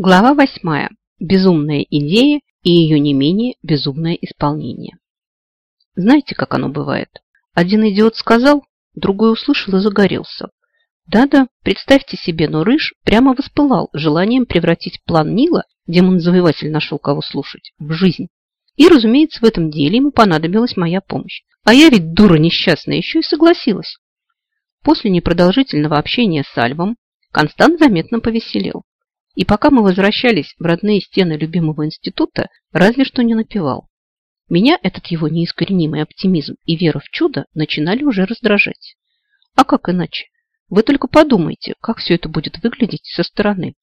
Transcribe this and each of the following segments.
Глава восьмая. Безумная идея и ее не менее безумное исполнение. Знаете, как оно бывает? Один идиот сказал, другой услышал и загорелся. Да-да, представьте себе, но Рыж прямо воспылал желанием превратить план Нила, демон-завоеватель нашел кого слушать, в жизнь. И, разумеется, в этом деле ему понадобилась моя помощь. А я ведь дура несчастная еще и согласилась. После непродолжительного общения с Альвом Констант заметно повеселел. И пока мы возвращались в родные стены любимого института, разве что не напевал. Меня этот его неискоренимый оптимизм и вера в чудо начинали уже раздражать. А как иначе? Вы только подумайте, как все это будет выглядеть со стороны.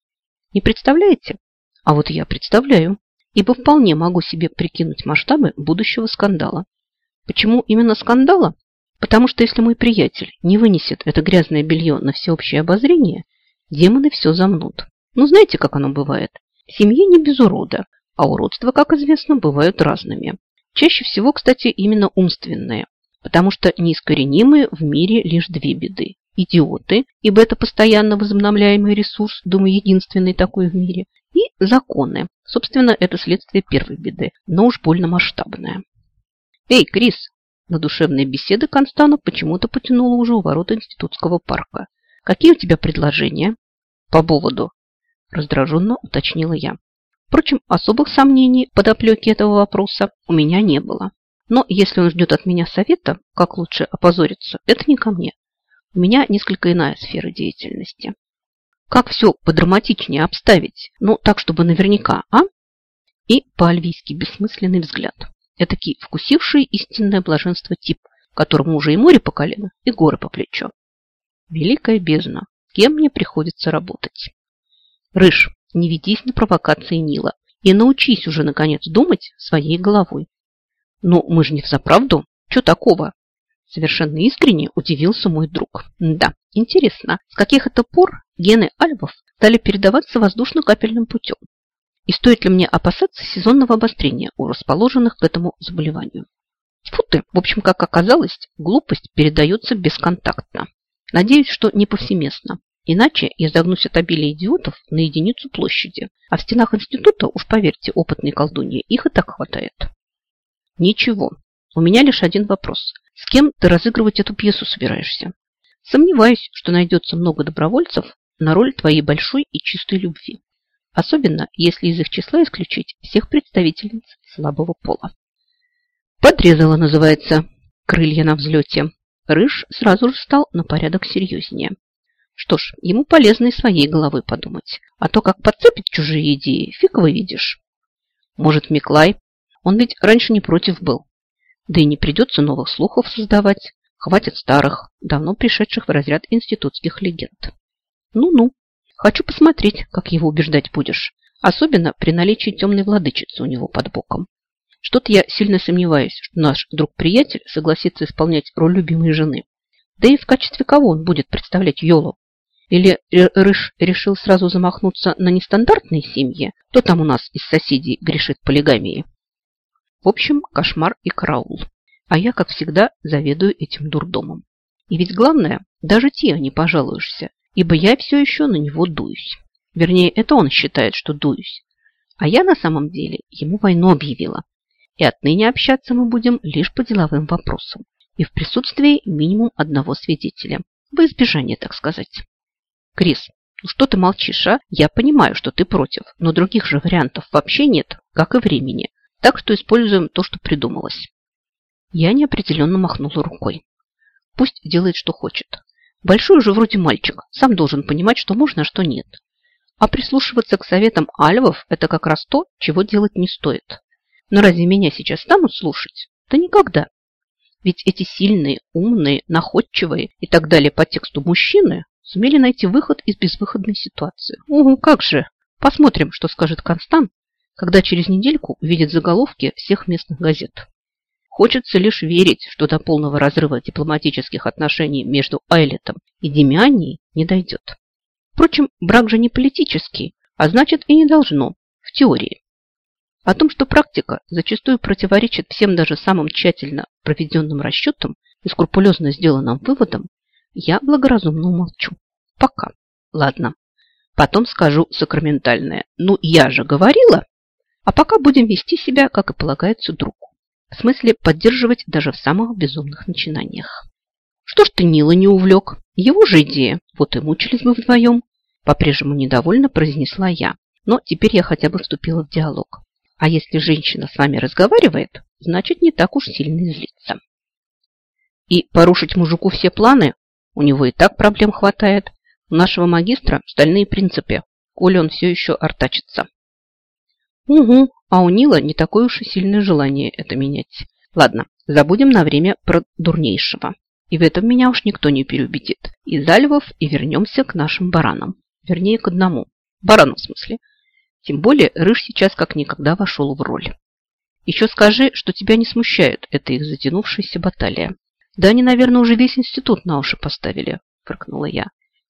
Не представляете? А вот я представляю, ибо вполне могу себе прикинуть масштабы будущего скандала. Почему именно скандала? Потому что если мой приятель не вынесет это грязное белье на всеобщее обозрение, демоны все замнут. Ну, знаете, как оно бывает? Семье не без урода, а уродства, как известно, бывают разными. Чаще всего, кстати, именно умственные, потому что неискоренимые в мире лишь две беды. Идиоты, ибо это постоянно возобновляемый ресурс, думаю, единственный такой в мире, и законы. Собственно, это следствие первой беды, но уж больно масштабное. «Эй, Крис!» На душевные беседы Констанов почему-то потянула уже у ворот институтского парка. «Какие у тебя предложения?» «По поводу?» Раздраженно уточнила я. Впрочем, особых сомнений под оплеки этого вопроса у меня не было. Но если он ждет от меня совета, как лучше опозориться, это не ко мне. У меня несколько иная сфера деятельности. Как все подраматичнее обставить? Ну, так, чтобы наверняка, а? И по-альвийски бессмысленный взгляд. Этакий вкусивший истинное блаженство тип, которому уже и море по колено, и горы по плечо. Великая бездна. Кем мне приходится работать? Рыж, не ведись на провокации Нила и научись уже, наконец, думать своей головой. Ну, мы же не в заправду. Что такого? Совершенно искренне удивился мой друг. Да, интересно, с каких это пор гены альвов стали передаваться воздушно-капельным путем? И стоит ли мне опасаться сезонного обострения у расположенных к этому заболеванию? Фу ты, в общем, как оказалось, глупость передается бесконтактно. Надеюсь, что не повсеместно. Иначе я загнусь от обилия идиотов на единицу площади. А в стенах института, уж поверьте, опытные колдуньи, их и так хватает. Ничего. У меня лишь один вопрос. С кем ты разыгрывать эту пьесу собираешься? Сомневаюсь, что найдется много добровольцев на роль твоей большой и чистой любви. Особенно, если из их числа исключить всех представительниц слабого пола. Подрезала, называется, крылья на взлете. Рыж сразу же стал на порядок серьезнее. Что ж, ему полезно и своей головой подумать. А то, как подцепит чужие идеи, фиг выведешь. Может, Миклай? Он ведь раньше не против был. Да и не придется новых слухов создавать. Хватит старых, давно пришедших в разряд институтских легенд. Ну-ну, хочу посмотреть, как его убеждать будешь. Особенно при наличии темной владычицы у него под боком. Что-то я сильно сомневаюсь, что наш друг-приятель согласится исполнять роль любимой жены. Да и в качестве кого он будет представлять Йолу? Или Рыж решил сразу замахнуться на нестандартные семьи? Кто там у нас из соседей грешит полигамией? В общем, кошмар и караул. А я, как всегда, заведую этим дурдомом. И ведь главное, даже те не пожалуешься, ибо я все еще на него дуюсь. Вернее, это он считает, что дуюсь. А я на самом деле ему войну объявила. И отныне общаться мы будем лишь по деловым вопросам. И в присутствии минимум одного свидетеля. Во избежание, так сказать. Крис, ну что ты молчишь, а? Я понимаю, что ты против, но других же вариантов вообще нет, как и времени. Так что используем то, что придумалось. Я неопределенно махнула рукой. Пусть делает, что хочет. Большой уже вроде мальчик, сам должен понимать, что можно, а что нет. А прислушиваться к советам альвов – это как раз то, чего делать не стоит. Но разве меня сейчас станут слушать? Да никогда. Ведь эти сильные, умные, находчивые и так далее по тексту мужчины сумели найти выход из безвыходной ситуации. Угу, как же! Посмотрим, что скажет Констант, когда через недельку увидит заголовки всех местных газет. Хочется лишь верить, что до полного разрыва дипломатических отношений между Айлетом и Демианией не дойдет. Впрочем, брак же не политический, а значит и не должно, в теории. О том, что практика зачастую противоречит всем даже самым тщательно проведенным расчетам и скрупулезно сделанным выводам, я благоразумно умолчу. Пока. Ладно. Потом скажу сакраментальное. Ну, я же говорила. А пока будем вести себя, как и полагается другу. В смысле, поддерживать даже в самых безумных начинаниях. Что ж ты Нила не увлек? Его же идея. Вот и мучились мы вдвоем. По-прежнему недовольно произнесла я. Но теперь я хотя бы вступила в диалог. А если женщина с вами разговаривает, значит, не так уж сильно злится. И порушить мужику все планы? У него и так проблем хватает. У нашего магистра стальные принципы, коли он все еще артачится. Угу, а у Нила не такое уж и сильное желание это менять. Ладно, забудем на время про дурнейшего. И в этом меня уж никто не переубедит. И Львов, и вернемся к нашим баранам. Вернее, к одному. Барану в смысле. Тем более Рыж сейчас как никогда вошел в роль. Еще скажи, что тебя не смущает эта их затянувшаяся баталия. Да они, наверное, уже весь институт на уши поставили, фыркнула я.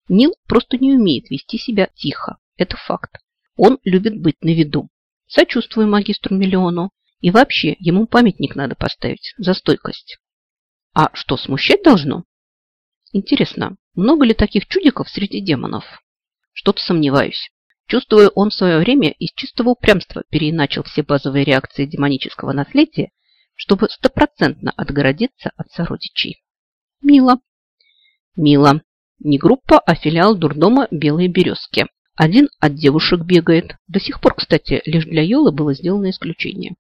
Нил просто не умеет вести себя тихо. Это факт. Он любит быть на виду. Сочувствую магистру Миллиону. И вообще, ему памятник надо поставить за стойкость. А что, смущать должно? Интересно, много ли таких чудиков среди демонов? Что-то сомневаюсь. Чувствую, он в свое время из чистого упрямства переиначил все базовые реакции демонического наследия, чтобы стопроцентно отгородиться от сородичей. Мило. Мило. Не группа, а филиал дурдома «Белые березки». Один от девушек бегает. До сих пор, кстати, лишь для Йолы было сделано исключение.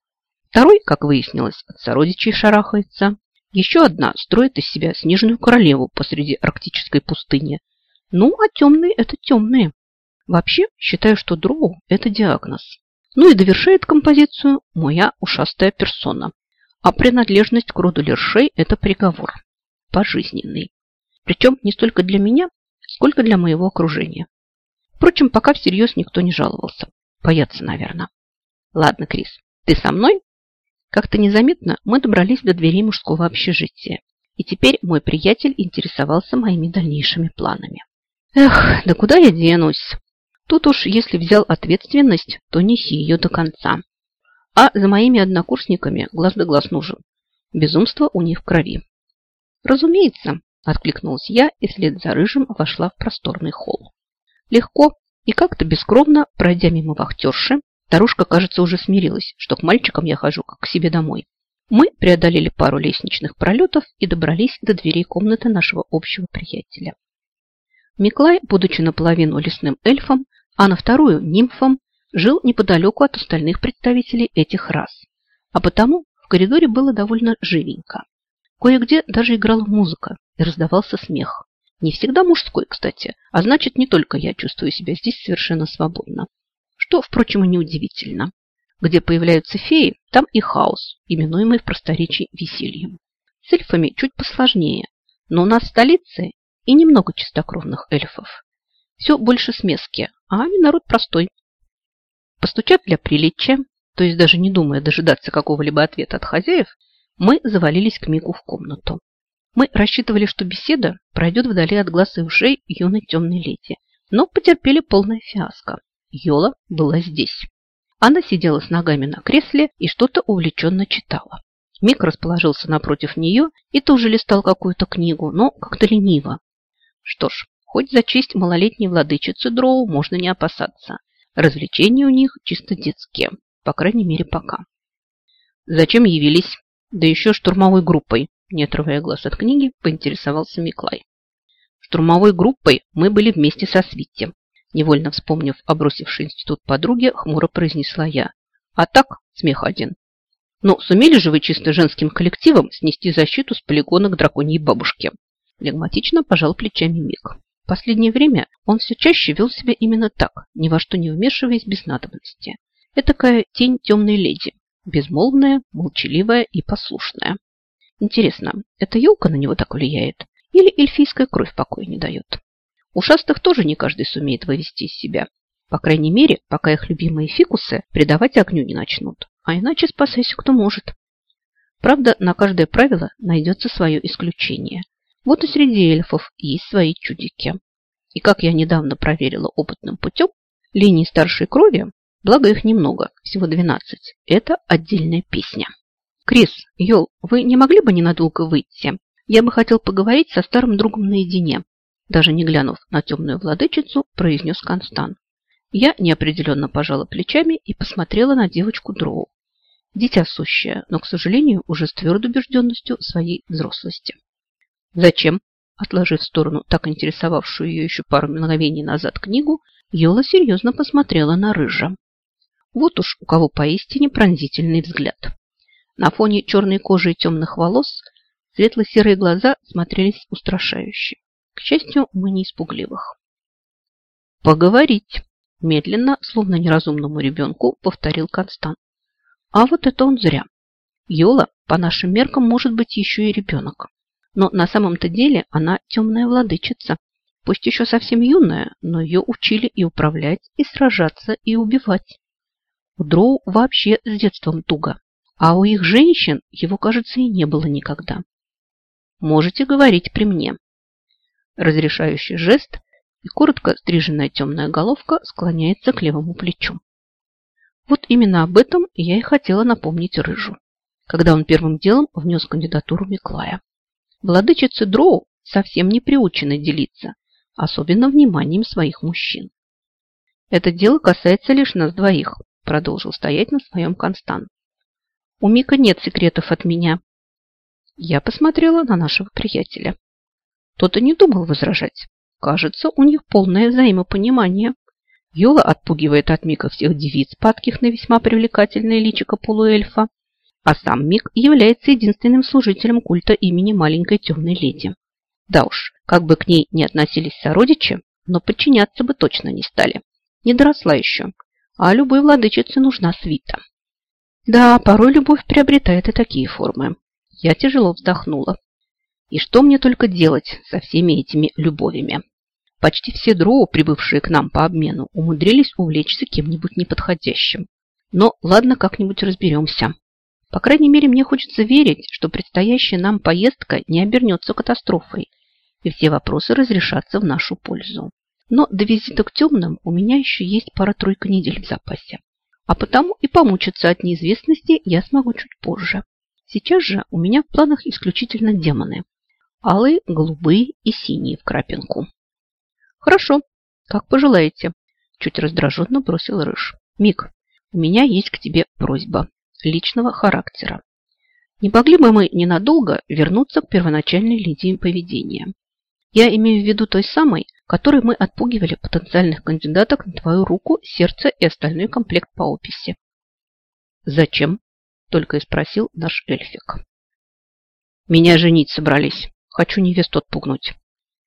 Второй, как выяснилось, от сородичей шарахается. Еще одна строит из себя снежную королеву посреди арктической пустыни. Ну, а темные – это темные. Вообще, считаю, что дроу – это диагноз. Ну и довершает композицию моя ушастая персона. А принадлежность к роду лершей – это приговор. Пожизненный. Причем не столько для меня, сколько для моего окружения. Впрочем, пока всерьез никто не жаловался. Боятся, наверное. Ладно, Крис, ты со мной? Как-то незаметно мы добрались до дверей мужского общежития. И теперь мой приятель интересовался моими дальнейшими планами. Эх, да куда я денусь? Тут уж, если взял ответственность, то неси ее до конца. А за моими однокурсниками глаз да глаз нужен. Безумство у них в крови. Разумеется, откликнулась я и вслед за рыжим вошла в просторный холл. Легко и как-то бескровно, пройдя мимо вахтерши, старушка, кажется, уже смирилась, что к мальчикам я хожу как к себе домой. Мы преодолели пару лестничных пролетов и добрались до дверей комнаты нашего общего приятеля. Миклай, будучи наполовину лесным эльфом, а на вторую – нимфом, жил неподалеку от остальных представителей этих рас. А потому в коридоре было довольно живенько. Кое-где даже играла музыка и раздавался смех. Не всегда мужской, кстати, а значит, не только я чувствую себя здесь совершенно свободно. Что, впрочем, и неудивительно. Где появляются феи, там и хаос, именуемый в просторечии весельем. С эльфами чуть посложнее, но у нас в и немного чистокровных эльфов. Все больше смески, а они народ простой. Постучав для приличия, то есть даже не думая дожидаться какого-либо ответа от хозяев, мы завалились к Мику в комнату. Мы рассчитывали, что беседа пройдет вдали от глаз и ушей юной темной леди, но потерпели полное фиаско. Йола была здесь. Она сидела с ногами на кресле и что-то увлеченно читала. Мик расположился напротив нее и тоже листал какую-то книгу, но как-то лениво. Что ж, хоть за честь малолетней владычицы Дроу можно не опасаться. Развлечения у них чисто детские, по крайней мере пока. Зачем явились? Да еще штурмовой группой, не отрывая глаз от книги, поинтересовался Миклай. Штурмовой группой мы были вместе со Свитти. Невольно вспомнив о бросившей институт подруге, хмуро произнесла я. А так, смех один. Но сумели же вы чисто женским коллективом снести защиту с полигона к драконьей бабушке? Флегматично пожал плечами Мик. Последнее время он все чаще вел себя именно так, ни во что не вмешиваясь без надобности. Этакая тень темной леди, безмолвная, молчаливая и послушная. Интересно, эта елка на него так влияет? Или эльфийская кровь покоя не дает? Ушастых тоже не каждый сумеет вывести из себя. По крайней мере, пока их любимые фикусы предавать огню не начнут. А иначе спасайся кто может. Правда, на каждое правило найдется свое исключение. Вот и среди эльфов есть свои чудики. И как я недавно проверила опытным путем, линии старшей крови, благо их немного, всего 12, это отдельная песня. «Крис, Йол, вы не могли бы ненадолго выйти? Я бы хотел поговорить со старым другом наедине». даже не глянув на темную владычицу, произнес Констан. Я неопределенно пожала плечами и посмотрела на девочку Дроу. Дитя сущее, но, к сожалению, уже с твердой убежденностью своей взрослости. Зачем? Отложив в сторону так интересовавшую ее еще пару мгновений назад книгу, Йола серьезно посмотрела на Рыжа. Вот уж у кого поистине пронзительный взгляд. На фоне черной кожи и темных волос светло-серые глаза смотрелись устрашающе. К счастью, мы не испугливых. «Поговорить!» – медленно, словно неразумному ребенку, повторил Констант. А вот это он зря. Йола, по нашим меркам, может быть еще и ребенок. Но на самом-то деле она темная владычица. Пусть еще совсем юная, но ее учили и управлять, и сражаться, и убивать. У Дроу вообще с детством туго. А у их женщин его, кажется, и не было никогда. Можете говорить при мне. Разрешающий жест, и коротко стриженная темная головка склоняется к левому плечу. Вот именно об этом я и хотела напомнить Рыжу, когда он первым делом внес кандидатуру Миклая. Владычицы Дроу совсем не приучены делиться, особенно вниманием своих мужчин. Это дело касается лишь нас двоих, продолжил стоять на своем Констан. У Мика нет секретов от меня. Я посмотрела на нашего приятеля. Тот и не думал возражать. Кажется, у них полное взаимопонимание. Йола отпугивает от Мика всех девиц, падких на весьма привлекательное личико полуэльфа, а сам Мик является единственным служителем культа имени маленькой темной леди. Да уж, как бы к ней не относились сородичи, но подчиняться бы точно не стали. Не доросла еще, а любой владычице нужна свита. Да, порой любовь приобретает и такие формы. Я тяжело вздохнула. И что мне только делать со всеми этими любовями? Почти все дроу, прибывшие к нам по обмену, умудрились увлечься кем-нибудь неподходящим. Но ладно, как-нибудь разберемся. По крайней мере, мне хочется верить, что предстоящая нам поездка не обернется катастрофой, и все вопросы разрешатся в нашу пользу. Но до визита к темным у меня еще есть пара-тройка недель в запасе. А потому и помучиться от неизвестности я смогу чуть позже. Сейчас же у меня в планах исключительно демоны. Алые, голубые и синие в крапинку. Хорошо, как пожелаете. Чуть раздраженно бросил Рыж. Мик, у меня есть к тебе просьба личного характера. Не могли бы мы ненадолго вернуться к первоначальной линии поведения? Я имею в виду той самой, которой мы отпугивали потенциальных кандидаток на твою руку, сердце и остальной комплект по описи. Зачем? Только и спросил наш эльфик. Меня женить собрались. Хочу невесту отпугнуть.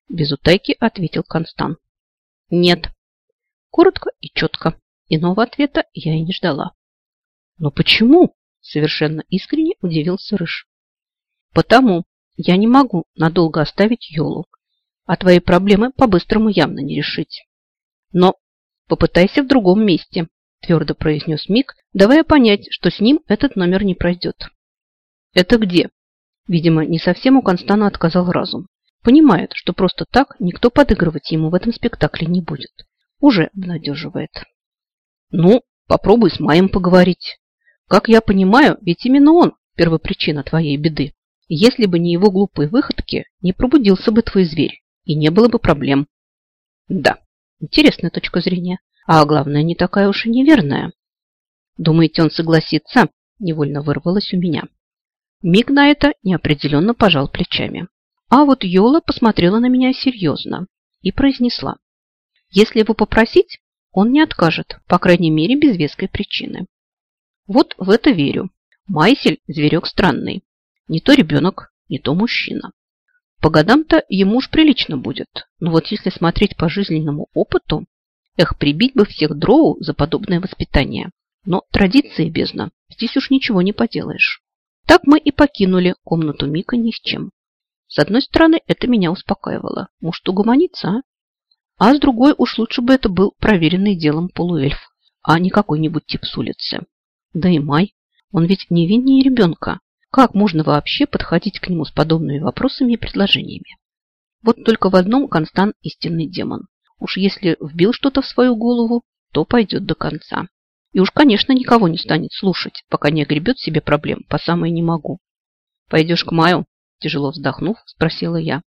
Без утайки ответил Констан. Нет. Коротко и четко. Иного ответа я и не ждала. Но почему? Совершенно искренне удивился Рыж. Потому я не могу надолго оставить Йолу, а твои проблемы по-быстрому явно не решить. Но попытайся в другом месте, твердо произнес Мик, давая понять, что с ним этот номер не пройдет. Это где? Видимо, не совсем у Констана отказал разум. Понимает, что просто так никто подыгрывать ему в этом спектакле не будет. Уже обнадеживает. Ну, попробуй с Маем поговорить. Как я понимаю, ведь именно он первопричина твоей беды. Если бы не его глупые выходки, не пробудился бы твой зверь, и не было бы проблем. Да, интересная точка зрения. А главное, не такая уж и неверная. Думаете, он согласится? Невольно вырвалось у меня. Миг на это неопределенно пожал плечами. А вот Йола посмотрела на меня серьезно и произнесла. Если его попросить, он не откажет, по крайней мере, без веской причины. Вот в это верю. Майсель – зверек странный. Не то ребенок, не то мужчина. По годам-то ему уж прилично будет. Но вот если смотреть по жизненному опыту, эх, прибить бы всех дроу за подобное воспитание. Но традиции бездна, здесь уж ничего не поделаешь. Так мы и покинули комнату Мика ни с чем. С одной стороны, это меня успокаивало. Может, угомониться, а? А с другой, уж лучше бы это был проверенный делом полуэльф, а не какой-нибудь тип с улицы. Да и Май, он ведь не невиннее ребенка. Как можно вообще подходить к нему с подобными вопросами и предложениями? Вот только в одном Констан истинный демон. Уж если вбил что-то в свою голову, то пойдет до конца. И уж, конечно, никого не станет слушать, пока не огребет себе проблем по самой не могу. Пойдешь к Маю? Тяжело вздохнув, спросила я.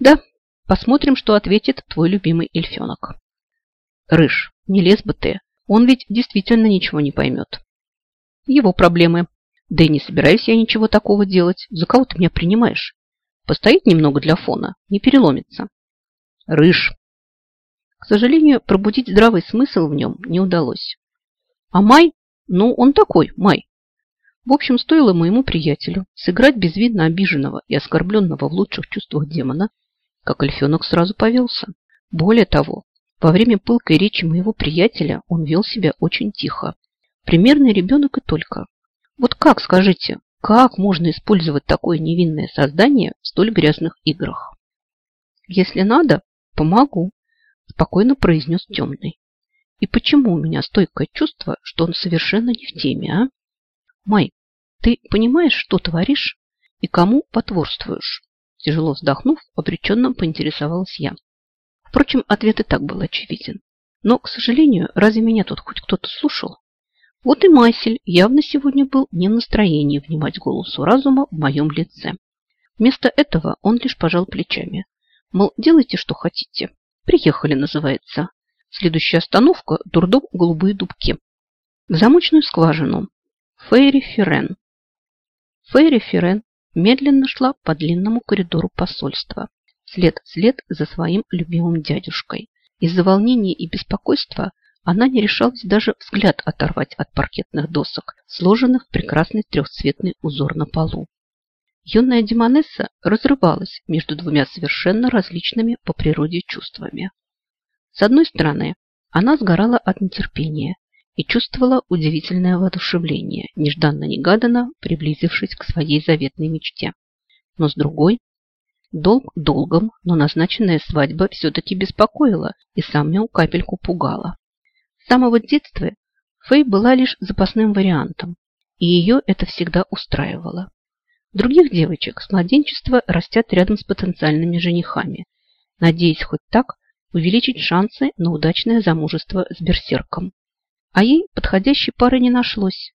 Да, Посмотрим, что ответит твой любимый эльфенок. Рыж, не лез бы ты. Он ведь действительно ничего не поймет. Его проблемы. Да и не собираюсь я ничего такого делать. За кого ты меня принимаешь? Постоит немного для фона, не переломится. Рыж. К сожалению, пробудить здравый смысл в нем не удалось. А Май? Ну, он такой, Май. В общем, стоило моему приятелю сыграть безвидно обиженного и оскорбленного в лучших чувствах демона, как эльфенок сразу повелся. Более того, во время пылкой речи моего приятеля он вел себя очень тихо. Примерный ребенок и только. Вот как, скажите, как можно использовать такое невинное создание в столь грязных играх? Если надо, помогу, спокойно произнес темный. И почему у меня стойкое чувство, что он совершенно не в теме, а? Май, ты понимаешь, что творишь и кому потворствуешь? Тяжело вздохнув, обреченно поинтересовалась я. Впрочем, ответ и так был очевиден. Но, к сожалению, разве меня тут хоть кто-то слушал? Вот и Масель явно сегодня был не в настроении внимать голосу разума в моем лице. Вместо этого он лишь пожал плечами. Мол, делайте, что хотите. Приехали, называется. Следующая остановка – дурдом Голубые Дубки. В замочную скважину. Фейри Ферен. Фейри Ферен медленно шла по длинному коридору посольства, след в след за своим любимым дядюшкой. Из-за волнения и беспокойства она не решалась даже взгляд оторвать от паркетных досок, сложенных в прекрасный трехцветный узор на полу. Юная Демонесса разрывалась между двумя совершенно различными по природе чувствами. С одной стороны, она сгорала от нетерпения и чувствовала удивительное воодушевление, нежданно-негаданно приблизившись к своей заветной мечте. Но с другой, долг долгом, но назначенная свадьба все-таки беспокоила и самую капельку пугала. С самого детства Фэй была лишь запасным вариантом, и ее это всегда устраивало. Других девочек с младенчества растят рядом с потенциальными женихами, надеясь хоть так увеличить шансы на удачное замужество с берсерком. А ей подходящей пары не нашлось.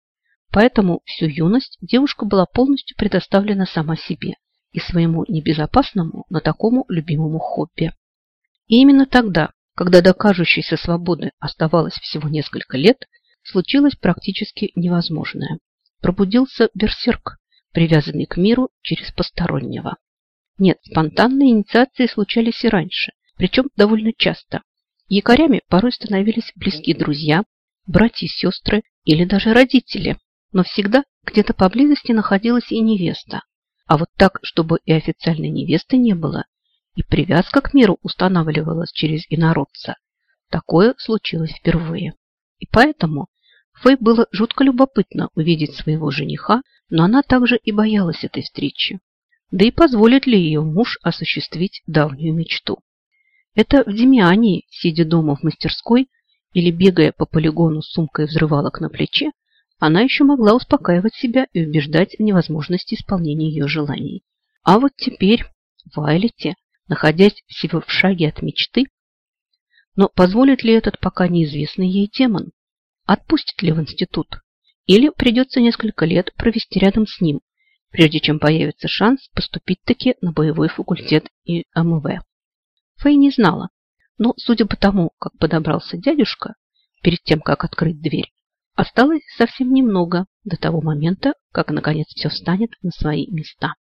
Поэтому всю юность девушка была полностью предоставлена сама себе и своему небезопасному, но такому любимому хобби. И именно тогда, когда до кажущейся свободы оставалось всего несколько лет, случилось практически невозможное. Пробудился берсерк, привязанный к миру через постороннего. Нет, спонтанные инициации случались и раньше, причем довольно часто. Якорями порой становились близкие друзья, братья сестры или даже родители, но всегда где-то поблизости находилась и невеста. А вот так, чтобы и официальной невесты не было, и привязка к миру устанавливалась через инородца, такое случилось впервые. И поэтому Фэй было жутко любопытно увидеть своего жениха, но она также и боялась этой встречи. Да и позволит ли ее муж осуществить давнюю мечту? Это в Демиании, сидя дома в мастерской, или бегая по полигону с сумкой взрывалок на плече, она еще могла успокаивать себя и убеждать в невозможности исполнения ее желаний. А вот теперь в Айлете, находясь всего в шаге от мечты, но позволит ли этот пока неизвестный ей демон? Отпустит ли в институт? Или придется несколько лет провести рядом с ним, прежде чем появится шанс поступить-таки на боевой факультет и МВ? Фэй не знала, но, судя по тому, как подобрался дядюшка, перед тем, как открыть дверь, осталось совсем немного до того момента, как, наконец, все встанет на свои места.